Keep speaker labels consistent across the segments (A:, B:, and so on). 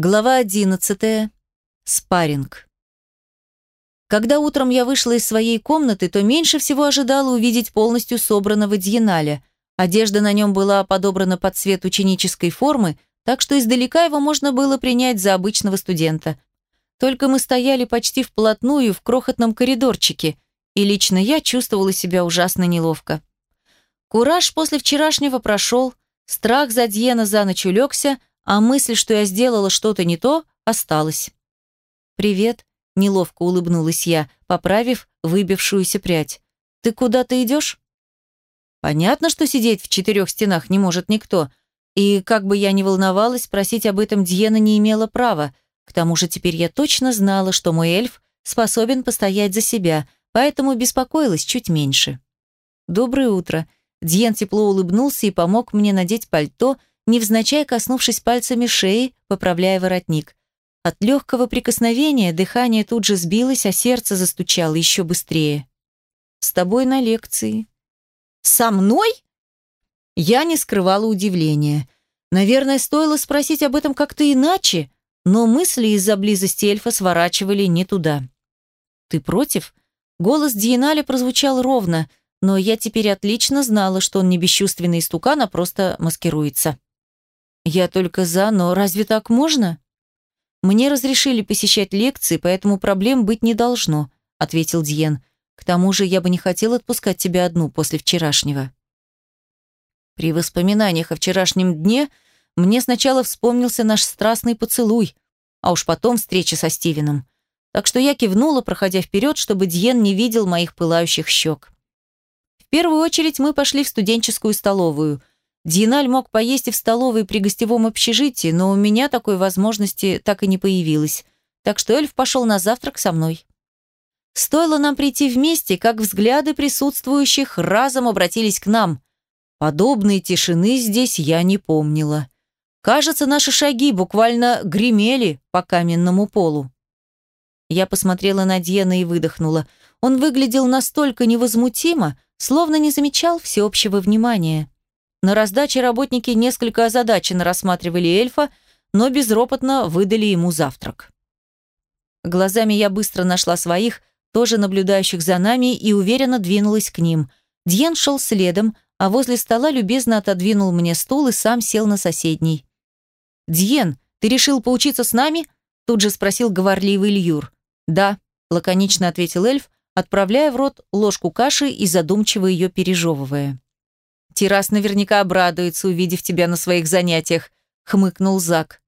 A: Глава 11. Спарринг. Когда утром я вышла из своей комнаты, то меньше всего ожидала увидеть полностью собранного Дьеналя. Одежда на нем была подобрана под цвет ученической формы, так что издалека его можно было принять за обычного студента. Только мы стояли почти вплотную в крохотном коридорчике, и лично я чувствовала себя ужасно неловко. Кураж после вчерашнего прошел, страх за Дьена за ночь улегся, а мысль, что я сделала что-то не то, осталась. «Привет», — неловко улыбнулась я, поправив выбившуюся прядь. «Ты куда-то идешь?» Понятно, что сидеть в четырех стенах не может никто, и, как бы я ни волновалась, просить об этом Дьена не имела права. К тому же теперь я точно знала, что мой эльф способен постоять за себя, поэтому беспокоилась чуть меньше. «Доброе утро», Дьен тепло улыбнулся и помог мне надеть пальто, невзначай коснувшись пальцами шеи, поправляя воротник. От легкого прикосновения дыхание тут же сбилось, а сердце застучало еще быстрее. «С тобой на лекции». «Со мной?» Я не скрывала удивления. Наверное, стоило спросить об этом как-то иначе, но мысли из-за близости эльфа сворачивали не туда. «Ты против?» Голос Диеналя прозвучал ровно, но я теперь отлично знала, что он не бесчувственный истукан, а просто маскируется. Я только за, но разве так можно? Мне разрешили посещать лекции, поэтому проблем быть не должно, ответил Диен. К тому же я бы не хотел отпускать тебя одну после вчерашнего. При воспоминаниях о вчерашнем дне мне сначала вспомнился наш страстный поцелуй, а уж потом встреча со Стивеном. Так что я кивнула, проходя вперед, чтобы Диен не видел моих пылающих щек. В первую очередь мы пошли в студенческую столовую – Диналь мог поесть и в столовой при гостевом общежитии, но у меня такой возможности так и не появилось. Так что эльф пошел на завтрак со мной. Стоило нам прийти вместе, как взгляды присутствующих разом обратились к нам. Подобной тишины здесь я не помнила. Кажется, наши шаги буквально гремели по каменному полу. Я посмотрела на Дьена и выдохнула. Он выглядел настолько невозмутимо, словно не замечал всеобщего внимания. На раздаче работники несколько озадаченно рассматривали эльфа, но безропотно выдали ему завтрак. Глазами я быстро нашла своих, тоже наблюдающих за нами, и уверенно двинулась к ним. Дьен шел следом, а возле стола любезно отодвинул мне стул и сам сел на соседний. «Дьен, ты решил поучиться с нами?» тут же спросил говорливый Льюр. «Да», — лаконично ответил эльф, отправляя в рот ложку каши и задумчиво ее пережевывая. Тирас наверняка обрадуется, увидев тебя на своих занятиях», — хмыкнул Зак.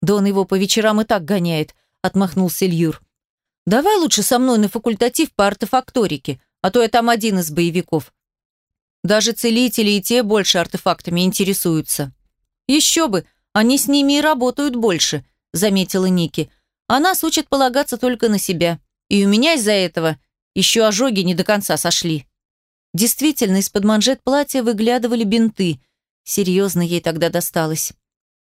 A: «Да он его по вечерам и так гоняет», — отмахнулся Льюр. «Давай лучше со мной на факультатив по артефакторике, а то я там один из боевиков. Даже целители и те больше артефактами интересуются». «Еще бы, они с ними и работают больше», — заметила Ники. «А нас учат полагаться только на себя. И у меня из-за этого еще ожоги не до конца сошли». Действительно, из-под манжет платья выглядывали бинты. Серьезно ей тогда досталось.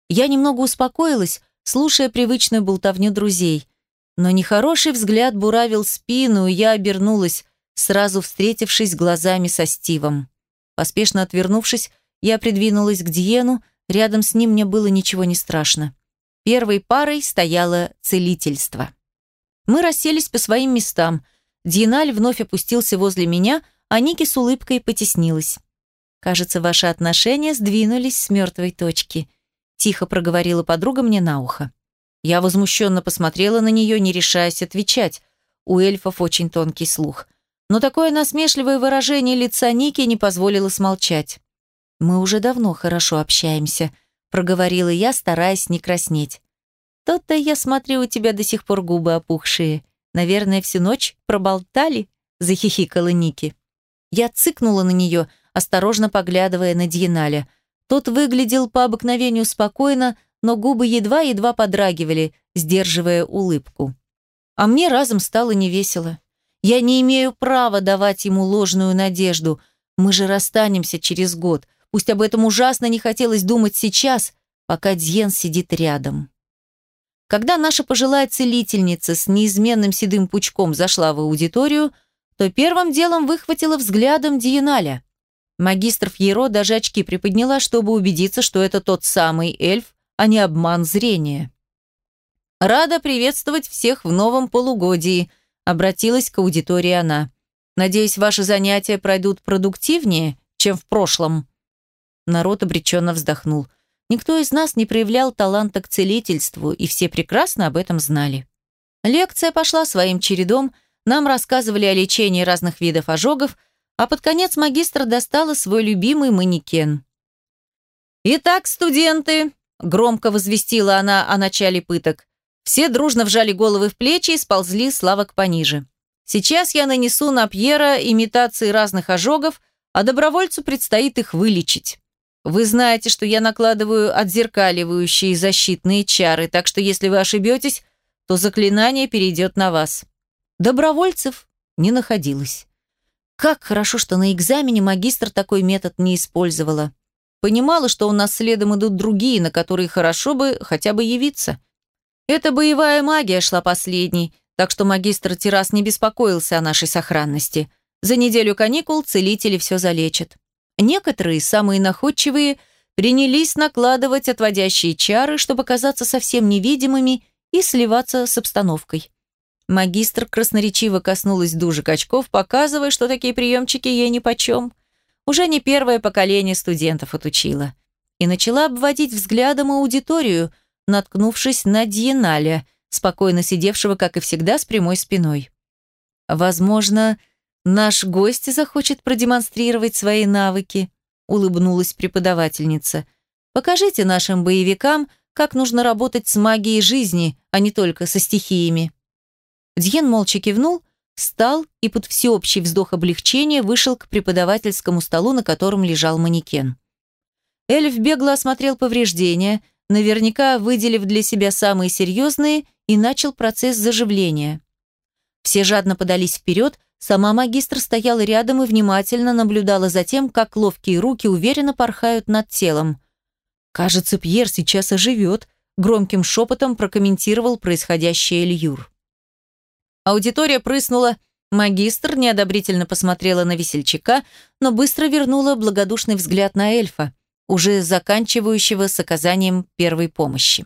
A: Я немного успокоилась, слушая привычную болтовню друзей. Но нехороший взгляд буравил спину, и я обернулась, сразу встретившись глазами со Стивом. Поспешно отвернувшись, я придвинулась к Диену, рядом с ним мне было ничего не страшно. Первой парой стояло целительство. Мы расселись по своим местам. Диеналь вновь опустился возле меня – а Ники с улыбкой потеснилась. «Кажется, ваши отношения сдвинулись с мертвой точки», тихо проговорила подруга мне на ухо. Я возмущенно посмотрела на нее, не решаясь отвечать. У эльфов очень тонкий слух. Но такое насмешливое выражение лица Ники не позволило смолчать. «Мы уже давно хорошо общаемся», — проговорила я, стараясь не краснеть. «То-то я смотрю, у тебя до сих пор губы опухшие. Наверное, всю ночь проболтали?» — захихикала Ники. Я цыкнула на нее, осторожно поглядывая на Дьеналя. Тот выглядел по обыкновению спокойно, но губы едва-едва подрагивали, сдерживая улыбку. А мне разом стало невесело. Я не имею права давать ему ложную надежду. Мы же расстанемся через год. Пусть об этом ужасно не хотелось думать сейчас, пока Дьен сидит рядом. Когда наша пожилая целительница с неизменным седым пучком зашла в аудиторию, то первым делом выхватила взглядом Диеналя. Магистр Фьеро даже очки приподняла, чтобы убедиться, что это тот самый эльф, а не обман зрения. «Рада приветствовать всех в новом полугодии», — обратилась к аудитории она. «Надеюсь, ваши занятия пройдут продуктивнее, чем в прошлом». Народ обреченно вздохнул. Никто из нас не проявлял таланта к целительству, и все прекрасно об этом знали. Лекция пошла своим чередом, нам рассказывали о лечении разных видов ожогов, а под конец магистр достала свой любимый манекен. «Итак, студенты», — громко возвестила она о начале пыток, все дружно вжали головы в плечи и сползли славок пониже. Сейчас я нанесу на Пьера имитации разных ожогов, а добровольцу предстоит их вылечить. Вы знаете, что я накладываю отзеркаливающие защитные чары, так что если вы ошибетесь, то заклинание перейдет на вас. Добровольцев не находилось. Как хорошо, что на экзамене магистр такой метод не использовала. Понимала, что у нас следом идут другие, на которые хорошо бы хотя бы явиться. Эта боевая магия шла последней, так что магистр Террас не беспокоился о нашей сохранности. За неделю каникул целители все залечат. Некоторые, самые находчивые, принялись накладывать отводящие чары, чтобы казаться совсем невидимыми и сливаться с обстановкой. Магистр красноречиво коснулась дужек очков, показывая, что такие приемчики ей нипочем. Уже не первое поколение студентов отучила. И начала обводить взглядом аудиторию – наткнувшись на Дьеналя, спокойно сидевшего, как и всегда, с прямой спиной. «Возможно, наш гость захочет продемонстрировать свои навыки», улыбнулась преподавательница. «Покажите нашим боевикам, как нужно работать с магией жизни, а не только со стихиями». Дьен молча кивнул, встал и под всеобщий вздох облегчения вышел к преподавательскому столу, на котором лежал манекен. Эльф бегло осмотрел повреждения – наверняка выделив для себя самые серьезные, и начал процесс заживления. Все жадно подались вперед, сама магистр стояла рядом и внимательно наблюдала за тем, как ловкие руки уверенно порхают над телом. «Кажется, Пьер сейчас оживет», – громким шепотом прокомментировал происходящее Льюр. Аудитория прыснула, магистр неодобрительно посмотрела на весельчака, но быстро вернула благодушный взгляд на эльфа уже заканчивающего с оказанием первой помощи.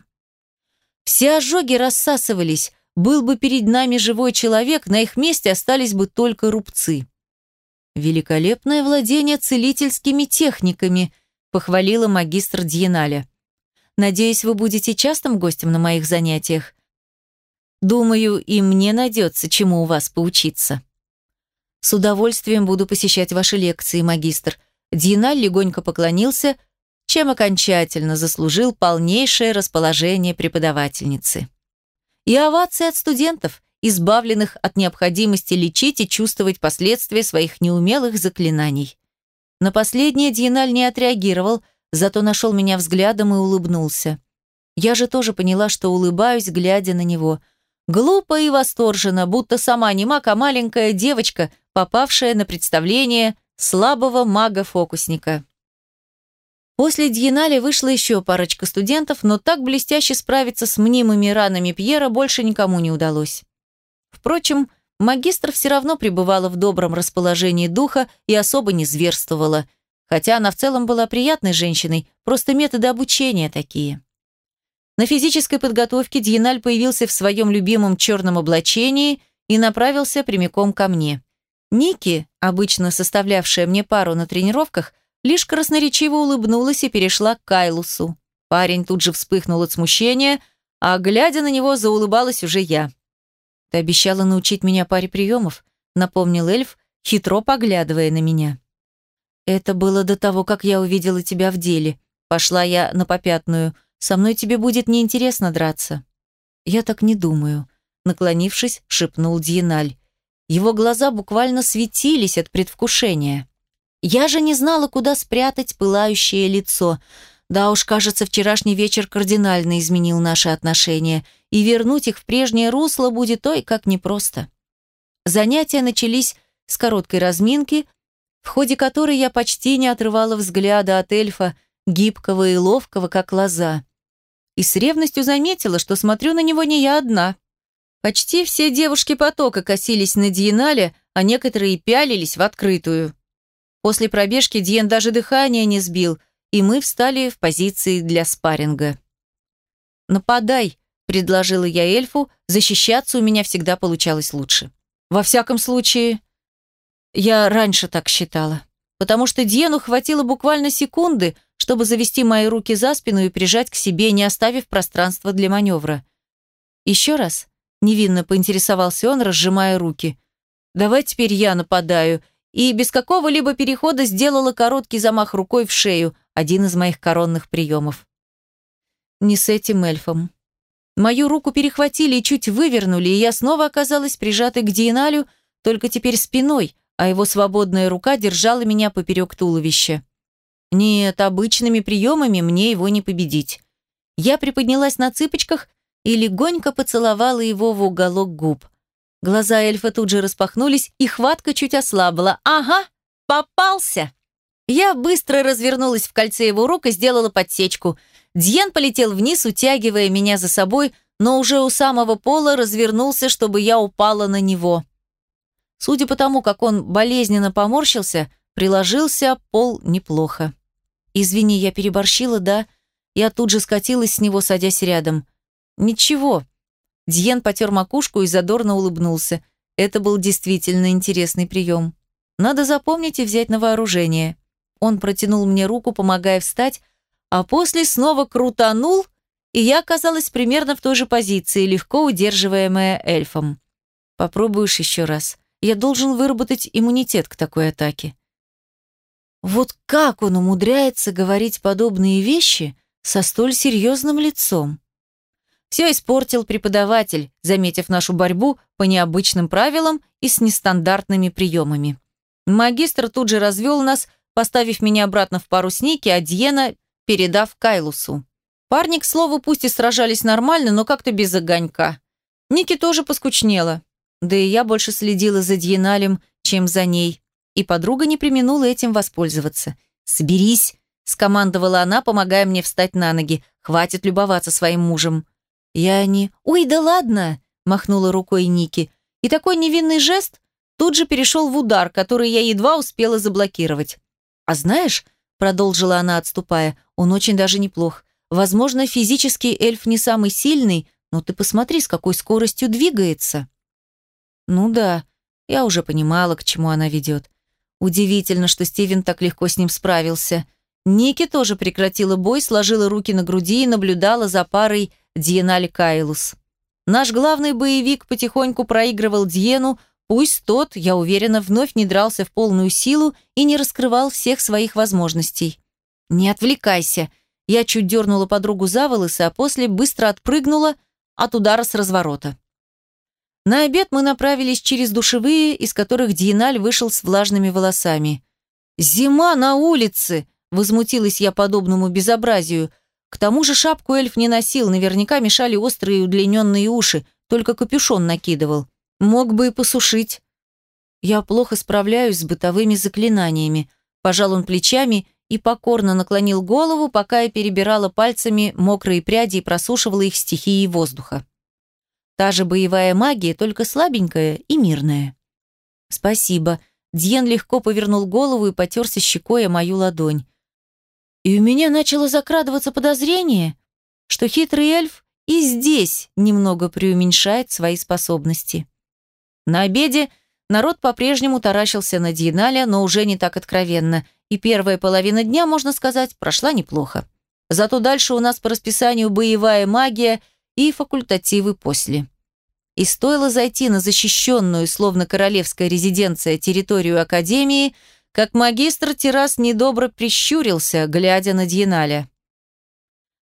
A: Все ожоги рассасывались, был бы перед нами живой человек, на их месте остались бы только рубцы. «Великолепное владение целительскими техниками», похвалила магистр Дьеналя. «Надеюсь, вы будете частым гостем на моих занятиях. Думаю, и мне найдется, чему у вас поучиться». «С удовольствием буду посещать ваши лекции, магистр». Дьеналь легонько поклонился, чем окончательно заслужил полнейшее расположение преподавательницы. И овации от студентов, избавленных от необходимости лечить и чувствовать последствия своих неумелых заклинаний. На последнее Диеналь не отреагировал, зато нашел меня взглядом и улыбнулся. Я же тоже поняла, что улыбаюсь, глядя на него. Глупо и восторженно, будто сама не маг, а маленькая девочка, попавшая на представление слабого мага-фокусника. После Дьенали вышла еще парочка студентов, но так блестяще справиться с мнимыми ранами Пьера больше никому не удалось. Впрочем, магистр все равно пребывала в добром расположении духа и особо не зверствовала, хотя она в целом была приятной женщиной, просто методы обучения такие. На физической подготовке Дьеналь появился в своем любимом черном облачении и направился прямиком ко мне. Ники, обычно составлявшая мне пару на тренировках, лишь красноречиво улыбнулась и перешла к Кайлусу. Парень тут же вспыхнул от смущения, а, глядя на него, заулыбалась уже я. «Ты обещала научить меня паре приемов», — напомнил эльф, хитро поглядывая на меня. «Это было до того, как я увидела тебя в деле. Пошла я на попятную. Со мной тебе будет неинтересно драться». «Я так не думаю», — наклонившись, шепнул Дьеналь. Его глаза буквально светились от предвкушения. Я же не знала, куда спрятать пылающее лицо. Да уж, кажется, вчерашний вечер кардинально изменил наши отношения, и вернуть их в прежнее русло будет ой как непросто. Занятия начались с короткой разминки, в ходе которой я почти не отрывала взгляда от эльфа, гибкого и ловкого, как лоза. И с ревностью заметила, что смотрю на него не я одна. Почти все девушки потока косились на Диенале, а некоторые пялились в открытую. После пробежки Диен даже дыхание не сбил, и мы встали в позиции для спарринга. «Нападай», — предложила я эльфу, защищаться у меня всегда получалось лучше. Во всяком случае, я раньше так считала. Потому что Диену хватило буквально секунды, чтобы завести мои руки за спину и прижать к себе, не оставив пространства для маневра. Еще раз, невинно поинтересовался он, разжимая руки. «Давай теперь я нападаю», и без какого-либо перехода сделала короткий замах рукой в шею, один из моих коронных приемов. Не с этим эльфом. Мою руку перехватили и чуть вывернули, и я снова оказалась прижатой к Диеналю, только теперь спиной, а его свободная рука держала меня поперек туловища. Нет, обычными приемами мне его не победить. Я приподнялась на цыпочках и легонько поцеловала его в уголок губ. Глаза эльфа тут же распахнулись, и хватка чуть ослабла. «Ага, попался!» Я быстро развернулась в кольце его рук и сделала подсечку. Дьен полетел вниз, утягивая меня за собой, но уже у самого пола развернулся, чтобы я упала на него. Судя по тому, как он болезненно поморщился, приложился пол неплохо. «Извини, я переборщила, да?» Я тут же скатилась с него, садясь рядом. «Ничего». Дьен потер макушку и задорно улыбнулся. Это был действительно интересный прием. Надо запомнить и взять на вооружение. Он протянул мне руку, помогая встать, а после снова крутанул, и я оказалась примерно в той же позиции, легко удерживаемая эльфом. Попробуешь еще раз. Я должен выработать иммунитет к такой атаке. Вот как он умудряется говорить подобные вещи со столь серьезным лицом? Все испортил преподаватель, заметив нашу борьбу по необычным правилам и с нестандартными приемами. Магистр тут же развел нас, поставив меня обратно в парусники, а Дьена передав Кайлусу. Парни, к слову, пусть и сражались нормально, но как-то без огонька. Ники тоже поскучнела. Да и я больше следила за Дьеналем, чем за ней и подруга не применула этим воспользоваться. «Соберись», — скомандовала она, помогая мне встать на ноги. «Хватит любоваться своим мужем». Я не... «Ой, да ладно!» — махнула рукой Ники. И такой невинный жест тут же перешел в удар, который я едва успела заблокировать. «А знаешь», — продолжила она, отступая, — «он очень даже неплох. Возможно, физический эльф не самый сильный, но ты посмотри, с какой скоростью двигается». Ну да, я уже понимала, к чему она ведет. Удивительно, что Стивен так легко с ним справился. Ники тоже прекратила бой, сложила руки на груди и наблюдала за парой Диеналь Кайлус. Наш главный боевик потихоньку проигрывал Диену, пусть тот, я уверена, вновь не дрался в полную силу и не раскрывал всех своих возможностей. «Не отвлекайся!» Я чуть дернула подругу за волосы, а после быстро отпрыгнула от удара с разворота. На обед мы направились через душевые, из которых Диеналь вышел с влажными волосами. «Зима на улице!» – возмутилась я подобному безобразию. К тому же шапку эльф не носил, наверняка мешали острые удлиненные уши, только капюшон накидывал. Мог бы и посушить. Я плохо справляюсь с бытовыми заклинаниями. Пожал он плечами и покорно наклонил голову, пока я перебирала пальцами мокрые пряди и просушивала их стихией воздуха. Та же боевая магия, только слабенькая и мирная. Спасибо. Дьен легко повернул голову и потерся щекой о мою ладонь. И у меня начало закрадываться подозрение, что хитрый эльф и здесь немного преуменьшает свои способности. На обеде народ по-прежнему таращился на Дьеналя, но уже не так откровенно, и первая половина дня, можно сказать, прошла неплохо. Зато дальше у нас по расписанию боевая магия и факультативы после. И стоило зайти на защищенную, словно королевская резиденция, территорию Академии, как магистр террас недобро прищурился, глядя на Дьеналя.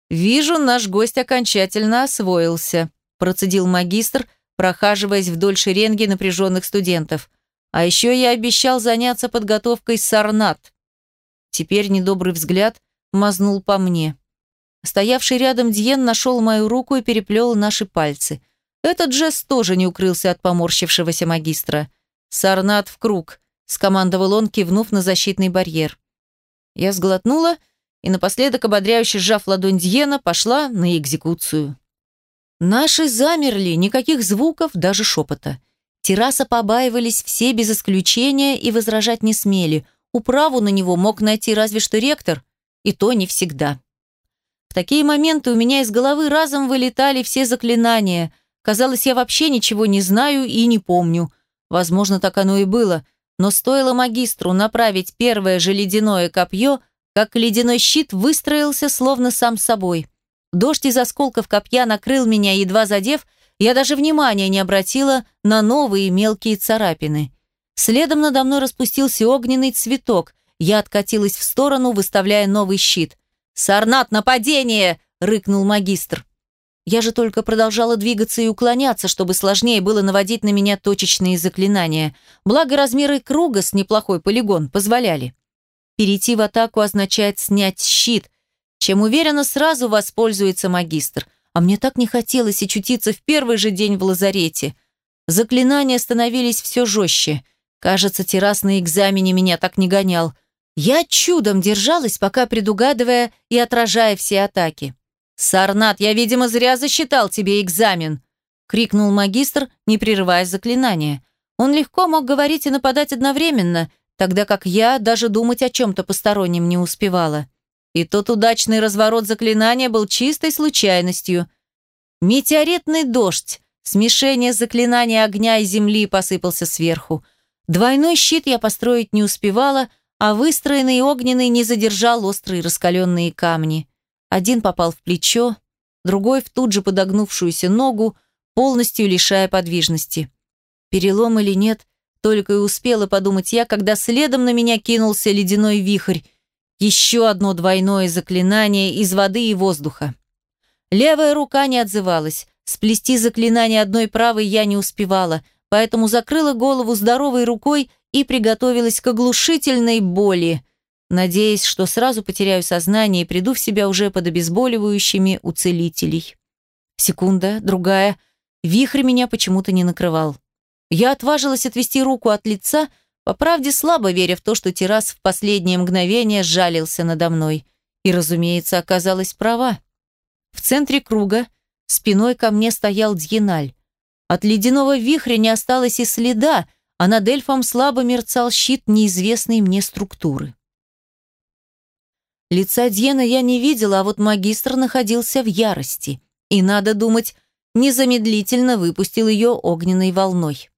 A: «Вижу, наш гость окончательно освоился», процедил магистр, прохаживаясь вдоль шеренги напряженных студентов. «А еще я обещал заняться подготовкой сарнат». Теперь недобрый взгляд мазнул по мне. Стоявший рядом Дьен нашел мою руку и переплел наши пальцы. Этот жест тоже не укрылся от поморщившегося магистра. «Сарнат в круг», — скомандовал он, кивнув на защитный барьер. Я сглотнула и, напоследок ободряюще сжав ладонь Дьена, пошла на экзекуцию. Наши замерли, никаких звуков, даже шепота. Терраса побаивались все без исключения и возражать не смели. Управу на него мог найти разве что ректор, и то не всегда такие моменты у меня из головы разом вылетали все заклинания. Казалось, я вообще ничего не знаю и не помню. Возможно, так оно и было. Но стоило магистру направить первое же ледяное копье, как ледяной щит выстроился словно сам собой. Дождь из осколков копья накрыл меня, едва задев, я даже внимания не обратила на новые мелкие царапины. Следом надо мной распустился огненный цветок. Я откатилась в сторону, выставляя новый щит. «Сарнат, нападение!» — рыкнул магистр. Я же только продолжала двигаться и уклоняться, чтобы сложнее было наводить на меня точечные заклинания. Благо размеры круга с неплохой полигон позволяли. Перейти в атаку означает снять щит, чем уверенно сразу воспользуется магистр. А мне так не хотелось очутиться в первый же день в лазарете. Заклинания становились все жестче. Кажется, террас на экзамене меня так не гонял. Я чудом держалась, пока предугадывая и отражая все атаки. «Сарнат, я, видимо, зря засчитал тебе экзамен!» — крикнул магистр, не прерывая заклинания. Он легко мог говорить и нападать одновременно, тогда как я даже думать о чем-то постороннем не успевала. И тот удачный разворот заклинания был чистой случайностью. Метеоритный дождь, смешение заклинания огня и земли посыпался сверху. Двойной щит я построить не успевала, а выстроенный огненный не задержал острые раскаленные камни. Один попал в плечо, другой в тут же подогнувшуюся ногу, полностью лишая подвижности. Перелом или нет, только и успела подумать я, когда следом на меня кинулся ледяной вихрь. Еще одно двойное заклинание из воды и воздуха. Левая рука не отзывалась. Сплести заклинание одной правой я не успевала, поэтому закрыла голову здоровой рукой и приготовилась к оглушительной боли надеясь, что сразу потеряю сознание и приду в себя уже под обезболивающими у целителей. Секунда, другая. Вихрь меня почему-то не накрывал. Я отважилась отвести руку от лица, по правде слабо веря в то, что террас в последнее мгновение сжалился надо мной. И, разумеется, оказалась права. В центре круга спиной ко мне стоял Дьеналь. От ледяного вихря не осталось и следа, а над эльфом слабо мерцал щит неизвестной мне структуры. Лица Дьена я не видела, а вот магистр находился в ярости. И, надо думать, незамедлительно выпустил ее огненной волной.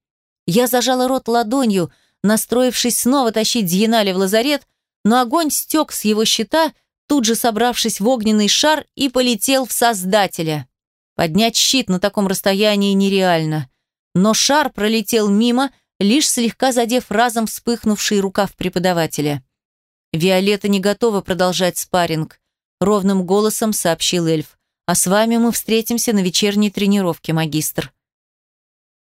A: Я зажала рот ладонью, настроившись снова тащить Дьеналя в лазарет, но огонь стек с его щита, тут же собравшись в огненный шар и полетел в Создателя. Поднять щит на таком расстоянии нереально. Но шар пролетел мимо, лишь слегка задев разом вспыхнувший рукав преподавателя. «Виолетта не готова продолжать спарринг», — ровным голосом сообщил эльф. «А с вами мы встретимся на вечерней тренировке, магистр».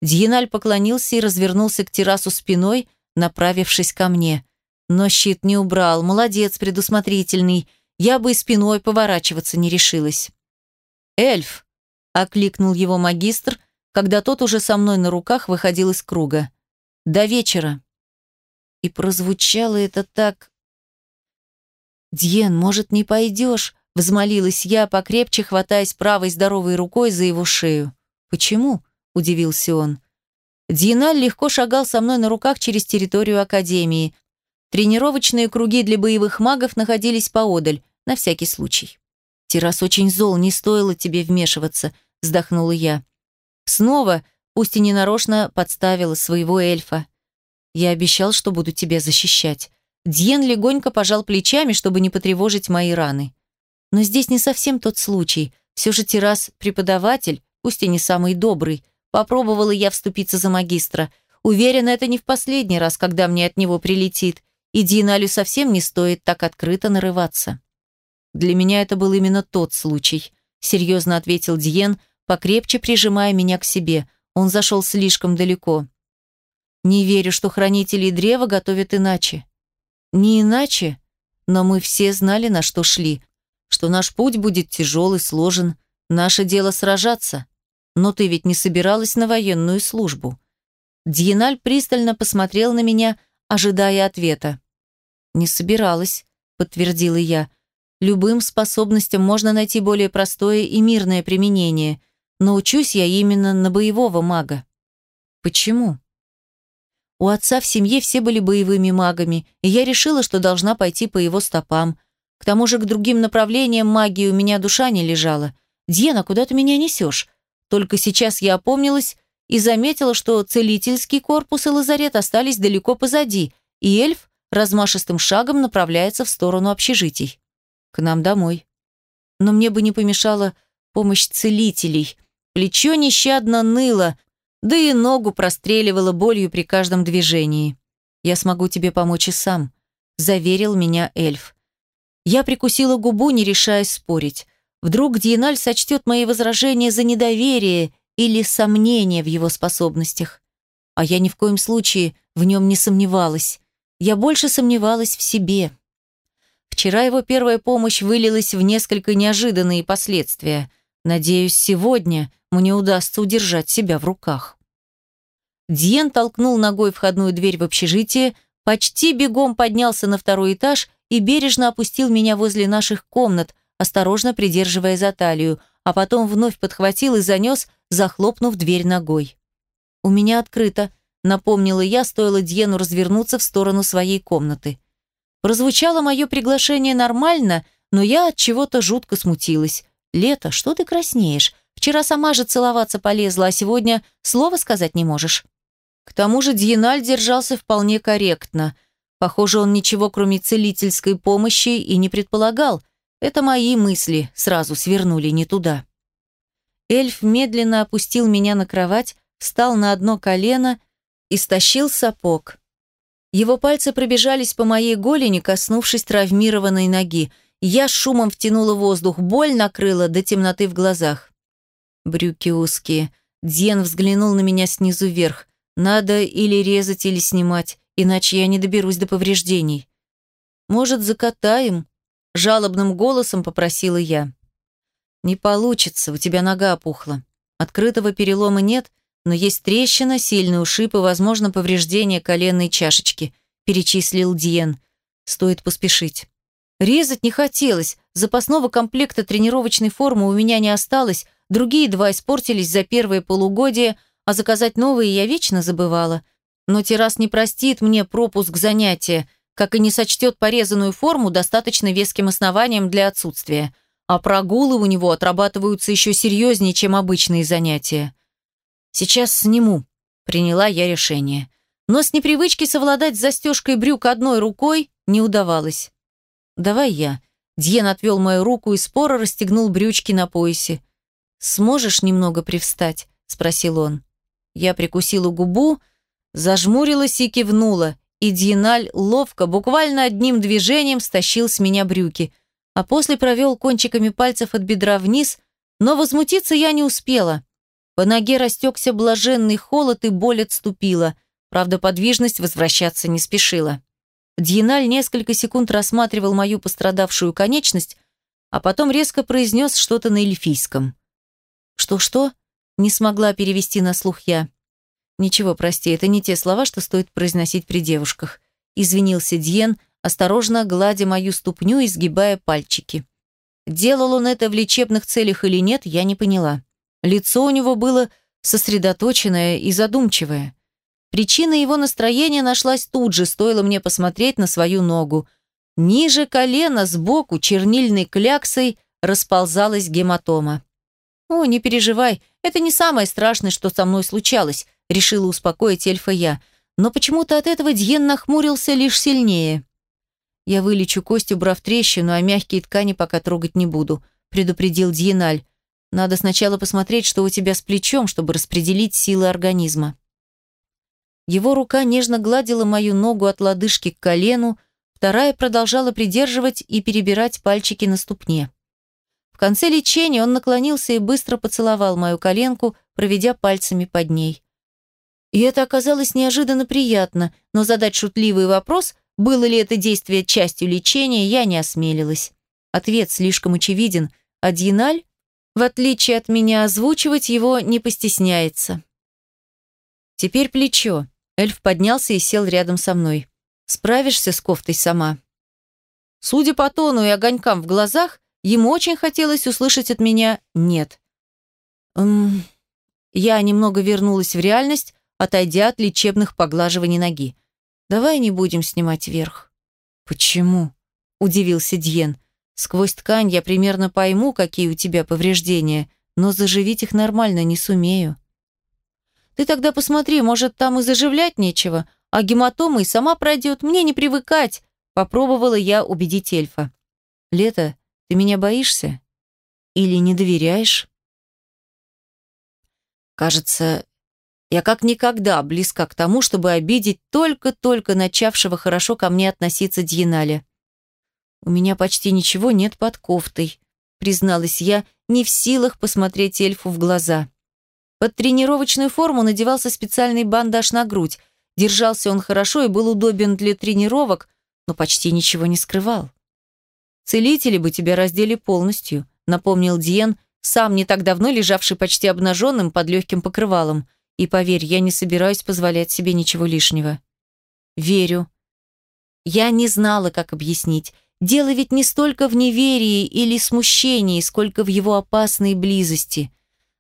A: Дьеналь поклонился и развернулся к террасу спиной, направившись ко мне. Но щит не убрал. Молодец, предусмотрительный. Я бы и спиной поворачиваться не решилась. «Эльф!» — окликнул его магистр, когда тот уже со мной на руках выходил из круга. «До вечера». И прозвучало это так «Дьен, может, не пойдешь?» – взмолилась я, покрепче хватаясь правой здоровой рукой за его шею. «Почему?» – удивился он. Дьеналь легко шагал со мной на руках через территорию Академии. Тренировочные круги для боевых магов находились поодаль, на всякий случай. «Террас очень зол, не стоило тебе вмешиваться», – вздохнула я. Снова, пусть и ненарочно, подставила своего эльфа. «Я обещал, что буду тебя защищать. Дьен легонько пожал плечами, чтобы не потревожить мои раны. Но здесь не совсем тот случай. Все же террас преподаватель, пусть и не самый добрый. Попробовала я вступиться за магистра. Уверена, это не в последний раз, когда мне от него прилетит. И Диналю совсем не стоит так открыто нарываться. Для меня это был именно тот случай, серьезно ответил Диен, покрепче прижимая меня к себе. Он зашел слишком далеко. Не верю, что хранители древа готовят иначе. Не иначе, но мы все знали, на что шли, что наш путь будет тяжелый, сложен, наше дело сражаться. Но ты ведь не собиралась на военную службу. Дьеналь пристально посмотрел на меня, ожидая ответа. «Не собиралась», — подтвердила я. «Любым способностям можно найти более простое и мирное применение, но учусь я именно на боевого мага». «Почему?» У отца в семье все были боевыми магами, и я решила, что должна пойти по его стопам. К тому же к другим направлениям магии у меня душа не лежала. «Дьена, куда ты меня несешь?» Только сейчас я опомнилась и заметила, что целительский корпус и лазарет остались далеко позади, и эльф размашистым шагом направляется в сторону общежитий. К нам домой. Но мне бы не помешала помощь целителей. Плечо нещадно ныло, да и ногу простреливало болью при каждом движении. «Я смогу тебе помочь и сам», – заверил меня эльф. Я прикусила губу, не решаясь спорить. Вдруг Диеналь сочтет мои возражения за недоверие или сомнение в его способностях. А я ни в коем случае в нем не сомневалась. Я больше сомневалась в себе. Вчера его первая помощь вылилась в несколько неожиданные последствия. Надеюсь, сегодня мне удастся удержать себя в руках. Диен толкнул ногой входную дверь в общежитие, почти бегом поднялся на второй этаж и бережно опустил меня возле наших комнат, осторожно придерживая за талию, а потом вновь подхватил и занес, захлопнув дверь ногой. «У меня открыто», — напомнила я, стоило Дьену развернуться в сторону своей комнаты. Прозвучало мое приглашение нормально, но я от чего-то жутко смутилась. «Лето, что ты краснеешь? Вчера сама же целоваться полезла, а сегодня слова сказать не можешь». К тому же Дьеналь держался вполне корректно. Похоже, он ничего, кроме целительской помощи, и не предполагал. Это мои мысли сразу свернули не туда. Эльф медленно опустил меня на кровать, встал на одно колено и стащил сапог. Его пальцы пробежались по моей голени, коснувшись травмированной ноги. Я шумом втянула воздух, боль накрыла до темноты в глазах. Брюки узкие. Дзен взглянул на меня снизу вверх. Надо или резать, или снимать, иначе я не доберусь до повреждений. Может, закатаем? Жалобным голосом попросила я. Не получится, у тебя нога опухла. Открытого перелома нет, но есть трещина, сильный ушиб и, возможно, повреждение коленной чашечки, перечислил Диен. Стоит поспешить. Резать не хотелось, запасного комплекта тренировочной формы у меня не осталось, другие два испортились за первое полугодие – а заказать новые я вечно забывала. Но террас не простит мне пропуск занятия, как и не сочтет порезанную форму достаточно веским основанием для отсутствия. А прогулы у него отрабатываются еще серьезнее, чем обычные занятия. «Сейчас сниму», — приняла я решение. Но с непривычки совладать с застежкой брюк одной рукой не удавалось. «Давай я». Дьен отвел мою руку и споро расстегнул брючки на поясе. «Сможешь немного привстать?» — спросил он. Я прикусила губу, зажмурилась и кивнула, и Дьеналь ловко, буквально одним движением стащил с меня брюки, а после провел кончиками пальцев от бедра вниз, но возмутиться я не успела. По ноге растекся блаженный холод, и боль отступила. Правда, подвижность возвращаться не спешила. Дьеналь несколько секунд рассматривал мою пострадавшую конечность, а потом резко произнес что-то на эльфийском. «Что-что?» Не смогла перевести на слух я. Ничего, прости, это не те слова, что стоит произносить при девушках. Извинился Дьен, осторожно гладя мою ступню и сгибая пальчики. Делал он это в лечебных целях или нет, я не поняла. Лицо у него было сосредоточенное и задумчивое. Причина его настроения нашлась тут же, стоило мне посмотреть на свою ногу. Ниже колена, сбоку, чернильной кляксой расползалась гематома. «О, не переживай, это не самое страшное, что со мной случалось», решила успокоить эльфа я. Но почему-то от этого Дьен нахмурился лишь сильнее. «Я вылечу кость, убрав трещину, а мягкие ткани пока трогать не буду», предупредил Дьеналь. «Надо сначала посмотреть, что у тебя с плечом, чтобы распределить силы организма». Его рука нежно гладила мою ногу от лодыжки к колену, вторая продолжала придерживать и перебирать пальчики на ступне. В конце лечения он наклонился и быстро поцеловал мою коленку, проведя пальцами под ней. И это оказалось неожиданно приятно, но задать шутливый вопрос, было ли это действие частью лечения, я не осмелилась. Ответ слишком очевиден, а Дьеналь, в отличие от меня, озвучивать его не постесняется. Теперь плечо. Эльф поднялся и сел рядом со мной. «Справишься с кофтой сама?» Судя по тону и огонькам в глазах, Ему очень хотелось услышать от меня «нет». Эм, я немного вернулась в реальность, отойдя от лечебных поглаживаний ноги. «Давай не будем снимать верх». «Почему?» – удивился Дьен. Сквозь ткань я примерно пойму, какие у тебя повреждения, но заживить их нормально не сумею. Ты тогда посмотри, может, там и заживлять нечего, а гематома и сама пройдет, мне не привыкать, попробовала я убедить эльфа. Лето, ты меня боишься? Или не доверяешь? Кажется, я как никогда близка к тому, чтобы обидеть только-только начавшего хорошо ко мне относиться Дьеналя. «У меня почти ничего нет под кофтой», призналась я, не в силах посмотреть эльфу в глаза. Под тренировочную форму надевался специальный бандаж на грудь. Держался он хорошо и был удобен для тренировок, но почти ничего не скрывал. «Целители бы тебя раздели полностью», напомнил Диен, сам не так давно лежавший почти обнаженным под легким покрывалом. И поверь, я не собираюсь позволять себе ничего лишнего. Верю. Я не знала, как объяснить. Дело ведь не столько в неверии или смущении, сколько в его опасной близости.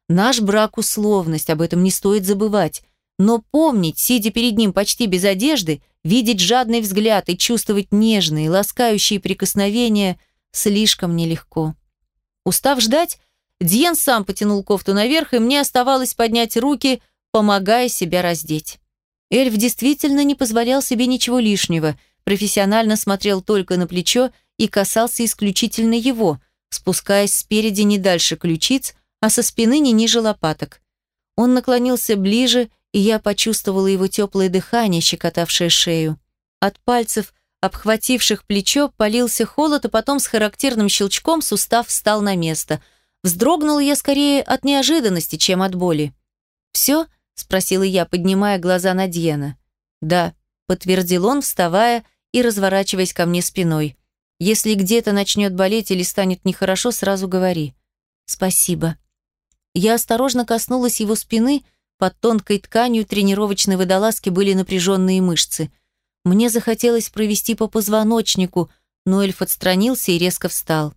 A: Наш брак – условность, об этом не стоит забывать. Но помнить, сидя перед ним почти без одежды, видеть жадный взгляд и чувствовать нежные, ласкающие прикосновения слишком нелегко. Устав ждать, Диен сам потянул кофту наверх, и мне оставалось поднять руки, помогая себя раздеть. Эльф действительно не позволял себе ничего лишнего – профессионально смотрел только на плечо и касался исключительно его, спускаясь спереди не дальше ключиц, а со спины не ниже лопаток. Он наклонился ближе, и я почувствовала его теплое дыхание, щекотавшее шею. От пальцев, обхвативших плечо, полился холод, а потом с характерным щелчком сустав встал на место. Вздрогнула я скорее от неожиданности, чем от боли. «Все?» – спросила я, поднимая глаза на Дьена. «Да», – подтвердил он, вставая и разворачиваясь ко мне спиной. Если где-то начнет болеть или станет нехорошо, сразу говори. Спасибо. Я осторожно коснулась его спины, под тонкой тканью тренировочной водолазки были напряженные мышцы. Мне захотелось провести по позвоночнику, но эльф отстранился и резко встал.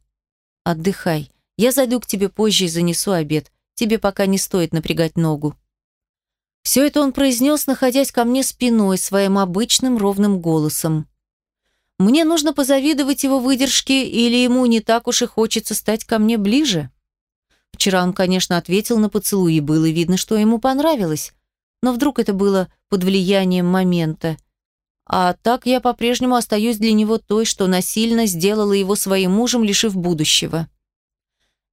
A: «Отдыхай. Я зайду к тебе позже и занесу обед. Тебе пока не стоит напрягать ногу». Все это он произнес, находясь ко мне спиной, своим обычным ровным голосом. Мне нужно позавидовать его выдержке или ему не так уж и хочется стать ко мне ближе? Вчера он, конечно, ответил на поцелуй, и было видно, что ему понравилось. Но вдруг это было под влиянием момента. А так я по-прежнему остаюсь для него той, что насильно сделала его своим мужем, лишив будущего.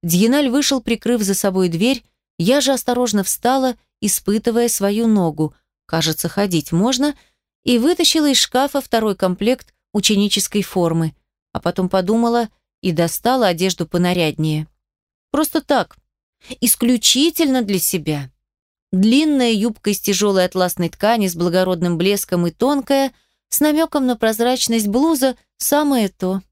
A: Дьеналь вышел, прикрыв за собой дверь, я же осторожно встала, испытывая свою ногу. Кажется, ходить можно, и вытащила из шкафа второй комплект ученической формы, а потом подумала и достала одежду понаряднее. Просто так, исключительно для себя. Длинная юбка из тяжелой атласной ткани с благородным блеском и тонкая, с намеком на прозрачность блуза, самое то.